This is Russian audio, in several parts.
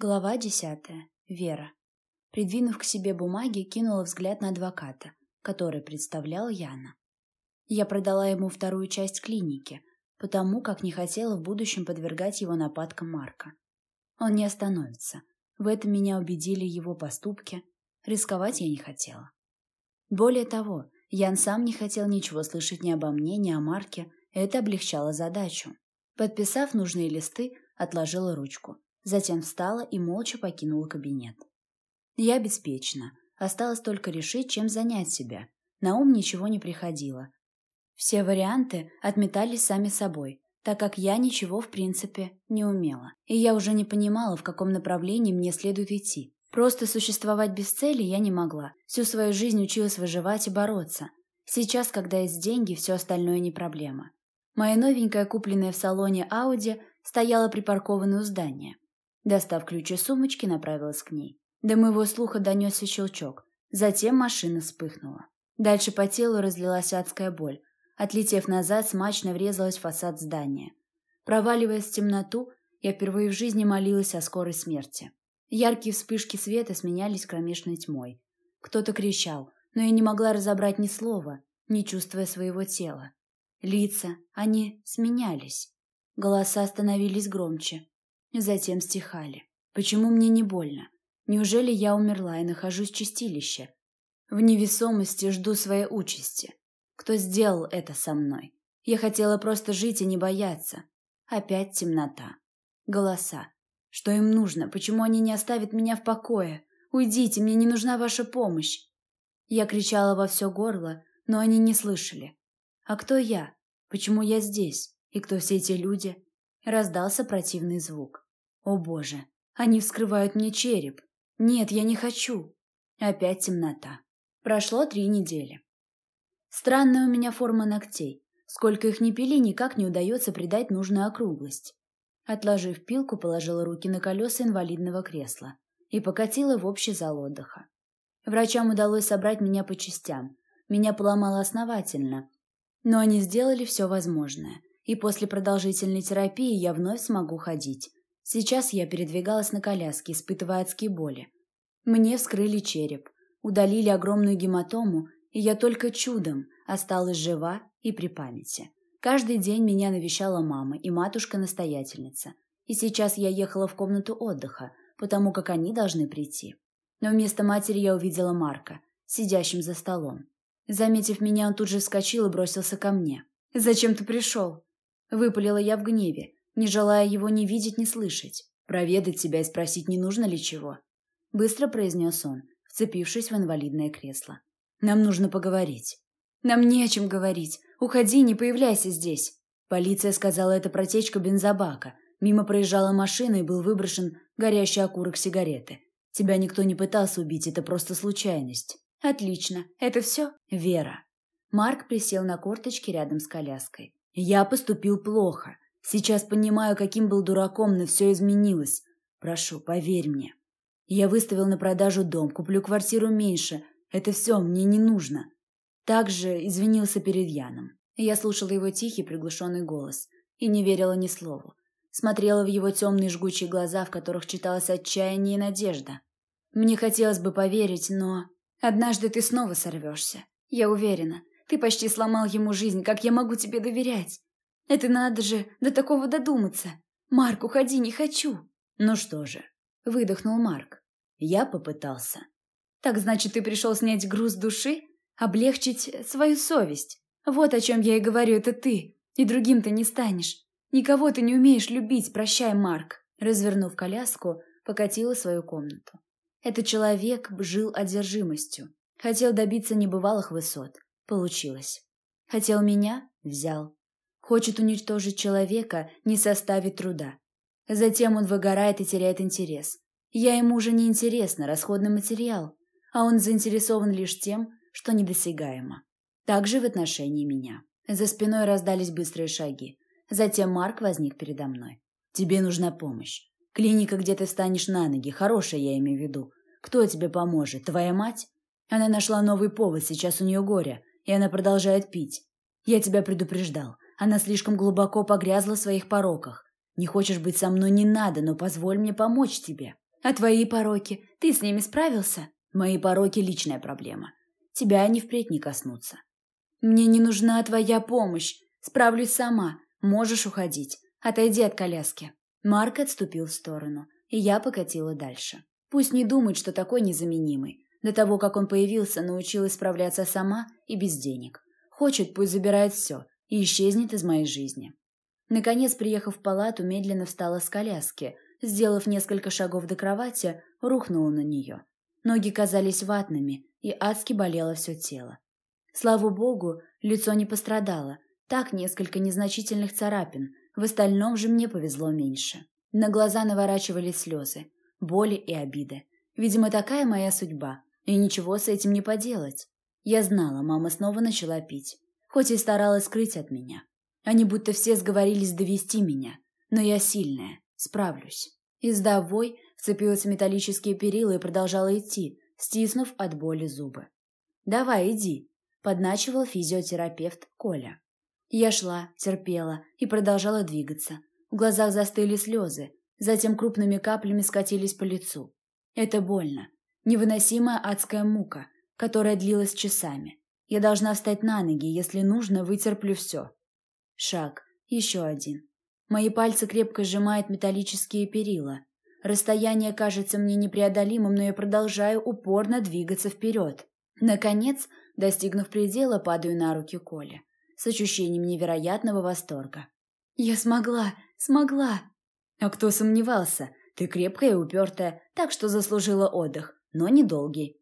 Глава десятая. Вера. Придвинув к себе бумаги, кинула взгляд на адвоката, который представлял Яна. Я продала ему вторую часть клиники, потому как не хотела в будущем подвергать его нападкам Марка. Он не остановится. В этом меня убедили его поступки. Рисковать я не хотела. Более того, Ян сам не хотел ничего слышать ни обо мне, ни о Марке. Это облегчало задачу. Подписав нужные листы, отложила ручку. Затем встала и молча покинула кабинет. Я беспечна. Осталось только решить, чем занять себя. На ум ничего не приходило. Все варианты отметались сами собой, так как я ничего, в принципе, не умела. И я уже не понимала, в каком направлении мне следует идти. Просто существовать без цели я не могла. Всю свою жизнь училась выживать и бороться. Сейчас, когда есть деньги, все остальное не проблема. Моя новенькая, купленная в салоне Ауди, стояла припаркованная у здания. Достав ключ из сумочки, направилась к ней. До моего слуха донесся щелчок. Затем машина вспыхнула. Дальше по телу разлилась адская боль. Отлетев назад, смачно врезалась в фасад здания. Проваливаясь в темноту, я впервые в жизни молилась о скорой смерти. Яркие вспышки света сменялись кромешной тьмой. Кто-то кричал, но я не могла разобрать ни слова, не чувствуя своего тела. Лица, они сменялись. Голоса становились громче, Затем стихали. Почему мне не больно? Неужели я умерла и нахожусь в чистилище? В невесомости жду своей участи. Кто сделал это со мной? Я хотела просто жить и не бояться. Опять темнота. Голоса. Что им нужно? Почему они не оставят меня в покое? Уйдите, мне не нужна ваша помощь. Я кричала во все горло, но они не слышали. А кто я? Почему я здесь? И кто все эти люди? Раздался противный звук. О боже, они вскрывают мне череп. Нет, я не хочу. Опять темнота. Прошло три недели. Странная у меня форма ногтей. Сколько их ни пили, никак не удается придать нужную округлость. Отложив пилку, положила руки на колеса инвалидного кресла и покатила в общий зал отдыха. Врачам удалось собрать меня по частям. Меня поломало основательно. Но они сделали все возможное и после продолжительной терапии я вновь смогу ходить. Сейчас я передвигалась на коляске, испытывая адские боли. Мне вскрыли череп, удалили огромную гематому, и я только чудом осталась жива и при памяти. Каждый день меня навещала мама и матушка-настоятельница. И сейчас я ехала в комнату отдыха, потому как они должны прийти. Но вместо матери я увидела Марка, сидящим за столом. Заметив меня, он тут же вскочил и бросился ко мне. «Зачем ты пришел?» Выпалила я в гневе, не желая его ни видеть, ни слышать. «Проведать тебя и спросить, не нужно ли чего?» Быстро произнес он, вцепившись в инвалидное кресло. «Нам нужно поговорить». «Нам не о чем говорить. Уходи, не появляйся здесь». Полиция сказала, это протечка бензобака. Мимо проезжала машина и был выброшен горящий окурок сигареты. Тебя никто не пытался убить, это просто случайность. Отлично. Это все? Вера. Марк присел на корточки рядом с коляской. Я поступил плохо. Сейчас понимаю, каким был дураком, но все изменилось. Прошу, поверь мне. Я выставил на продажу дом, куплю квартиру меньше. Это все мне не нужно. Также извинился перед Яном. Я слушала его тихий, приглушенный голос и не верила ни слову. Смотрела в его темные жгучие глаза, в которых читалось отчаяние и надежда. Мне хотелось бы поверить, но... Однажды ты снова сорвешься. Я уверена. Ты почти сломал ему жизнь, как я могу тебе доверять? Это надо же до такого додуматься. Марк, уходи, не хочу. Ну что же, выдохнул Марк. Я попытался. Так значит, ты пришел снять груз души? Облегчить свою совесть? Вот о чем я и говорю, это ты. И другим ты не станешь. Никого ты не умеешь любить, прощай, Марк. Развернув коляску, покатила свою комнату. Этот человек жил одержимостью. Хотел добиться небывалых высот. Получилось. Хотел меня – взял. Хочет уничтожить человека – не составит труда. Затем он выгорает и теряет интерес. Я ему уже не интересна, расходный материал, а он заинтересован лишь тем, что недосягаемо. Так же в отношении меня. За спиной раздались быстрые шаги. Затем Марк возник передо мной. «Тебе нужна помощь. Клиника, где ты встанешь на ноги, хорошая, я имею в виду. Кто тебе поможет? Твоя мать? Она нашла новый повод, сейчас у нее горе и она продолжает пить. Я тебя предупреждал. Она слишком глубоко погрязла в своих пороках. Не хочешь быть со мной, не надо, но позволь мне помочь тебе. А твои пороки, ты с ними справился? Мои пороки – личная проблема. Тебя они впредь не коснутся. Мне не нужна твоя помощь. Справлюсь сама. Можешь уходить. Отойди от коляски. Марк отступил в сторону, и я покатила дальше. Пусть не думает, что такой незаменимый. До того, как он появился, научилась справляться сама и без денег. Хочет, пусть забирает все и исчезнет из моей жизни. Наконец, приехав в палату, медленно встала с коляски, сделав несколько шагов до кровати, рухнула на нее. Ноги казались ватными, и адски болело все тело. Слава богу, лицо не пострадало, так несколько незначительных царапин, в остальном же мне повезло меньше. На глаза наворачивались слезы, боли и обиды. Видимо, такая моя судьба, и ничего с этим не поделать. Я знала, мама снова начала пить, хоть и старалась скрыть от меня. Они будто все сговорились довести меня, но я сильная, справлюсь. Издав вой, вцепилась в металлические перила и продолжала идти, стиснув от боли зубы. «Давай, иди», – подначивал физиотерапевт Коля. Я шла, терпела и продолжала двигаться. В глазах застыли слезы, затем крупными каплями скатились по лицу. Это больно. Невыносимая адская мука, которая длилась часами. Я должна встать на ноги, если нужно, вытерплю все. Шаг. Еще один. Мои пальцы крепко сжимают металлические перила. Расстояние кажется мне непреодолимым, но я продолжаю упорно двигаться вперед. Наконец, достигнув предела, падаю на руки Коля с ощущением невероятного восторга. «Я смогла! Смогла!» «А кто сомневался? Ты крепкая и упертая, так что заслужила отдых, но недолгий».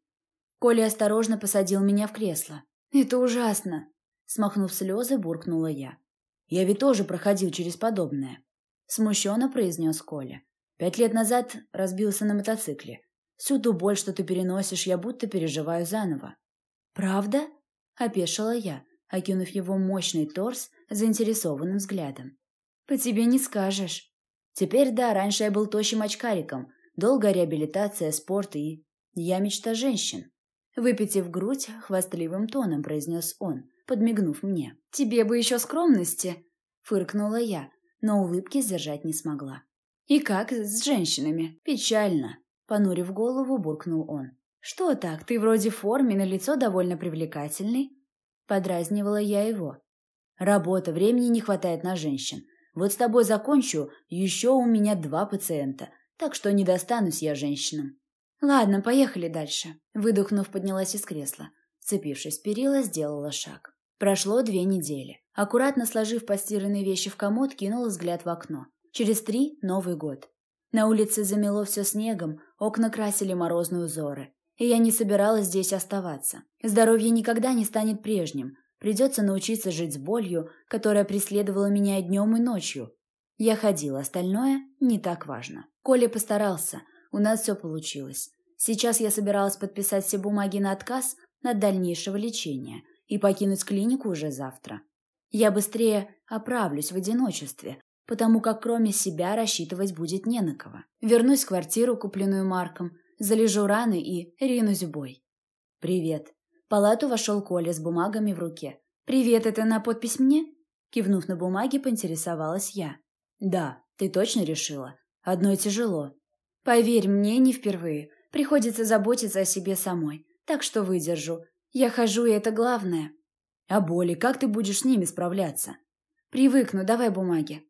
Коля осторожно посадил меня в кресло. «Это ужасно!» Смахнув слезы, буркнула я. «Я ведь тоже проходил через подобное», — смущенно произнес Коля. «Пять лет назад разбился на мотоцикле. Всю ту боль, что ты переносишь, я будто переживаю заново». «Правда?» — опешила я, окинув его мощный торс заинтересованным взглядом. «По тебе не скажешь». «Теперь да, раньше я был тощим очкариком. Долгая реабилитация, спорт и... Я мечта женщин». Выпитив грудь, хвастливым тоном произнес он, подмигнув мне. «Тебе бы еще скромности!» — фыркнула я, но улыбки сдержать не смогла. «И как с женщинами? Печально!» — понурив голову, буркнул он. «Что так? Ты вроде в форме, на лицо довольно привлекательный. Подразнивала я его. Работа, времени не хватает на женщин. Вот с тобой закончу, еще у меня два пациента, так что не достанусь я женщинам. Ладно, поехали дальше. Выдохнув, поднялась из кресла. Цепившись перила, сделала шаг. Прошло две недели. Аккуратно сложив постиранные вещи в комод, кинула взгляд в окно. Через три – Новый год. На улице замело все снегом, окна красили морозные узоры и я не собиралась здесь оставаться. Здоровье никогда не станет прежним. Придется научиться жить с болью, которая преследовала меня днем и ночью. Я ходила, остальное не так важно. Коля постарался, у нас все получилось. Сейчас я собиралась подписать все бумаги на отказ от дальнейшего лечения и покинуть клинику уже завтра. Я быстрее оправлюсь в одиночестве, потому как кроме себя рассчитывать будет не на кого. Вернусь в квартиру, купленную Марком, залежу раны и ринусь в бой. «Привет». В палату вошел Коля с бумагами в руке. «Привет, это на подпись мне?» Кивнув на бумаге, поинтересовалась я. «Да, ты точно решила? Одной тяжело». «Поверь, мне не впервые. Приходится заботиться о себе самой. Так что выдержу. Я хожу, и это главное». «А боли, как ты будешь с ними справляться?» «Привыкну, давай бумаги».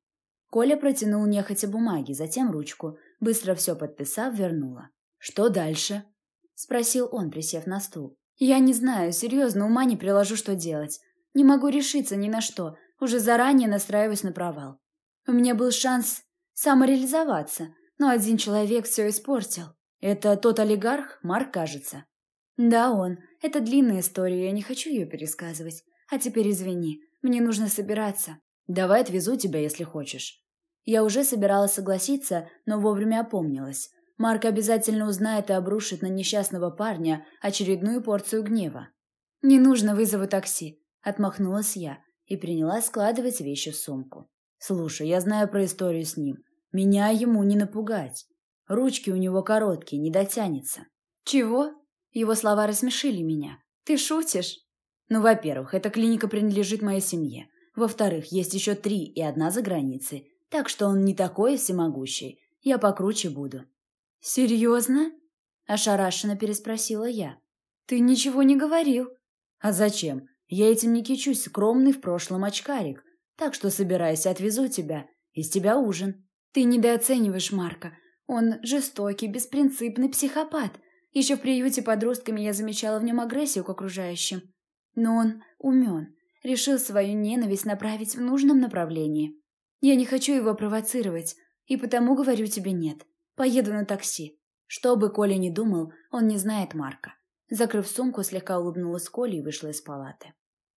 Коля протянул нехотя бумаги, затем ручку. Быстро все подписав, вернула. «Что дальше?» — спросил он, присев на стул. «Я не знаю, серьезно, ума не приложу, что делать. Не могу решиться ни на что, уже заранее настраиваюсь на провал. У меня был шанс самореализоваться, но один человек все испортил. Это тот олигарх, Марк, кажется». «Да, он. Это длинная история, я не хочу ее пересказывать. А теперь извини, мне нужно собираться». «Давай отвезу тебя, если хочешь». Я уже собиралась согласиться, но вовремя опомнилась. Марк обязательно узнает и обрушит на несчастного парня очередную порцию гнева. «Не нужно вызову такси», — отмахнулась я и принялась складывать вещи в сумку. «Слушай, я знаю про историю с ним. Меня ему не напугать. Ручки у него короткие, не дотянется». «Чего?» Его слова рассмешили меня. «Ты шутишь?» «Ну, во-первых, эта клиника принадлежит моей семье. Во-вторых, есть еще три и одна за границей. Так что он не такой всемогущий. Я покруче буду. «Серьезно?» – ошарашенно переспросила я. «Ты ничего не говорил». «А зачем? Я этим не кичусь, скромный в прошлом очкарик. Так что собирайся, отвезу тебя. Из тебя ужин». «Ты недооцениваешь Марка. Он жестокий, беспринципный психопат. Еще в приюте подростками я замечала в нем агрессию к окружающим. Но он умен, решил свою ненависть направить в нужном направлении. Я не хочу его провоцировать, и потому говорю тебе нет. Поеду на такси. Что бы Коля ни думал, он не знает Марка. Закрыв сумку, слегка улыбнулась Коля и вышла из палаты.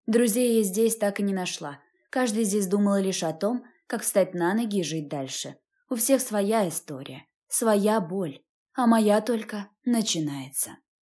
Друзей я здесь так и не нашла. Каждый здесь думал лишь о том, как встать на ноги и жить дальше. У всех своя история, своя боль а моя только начинается.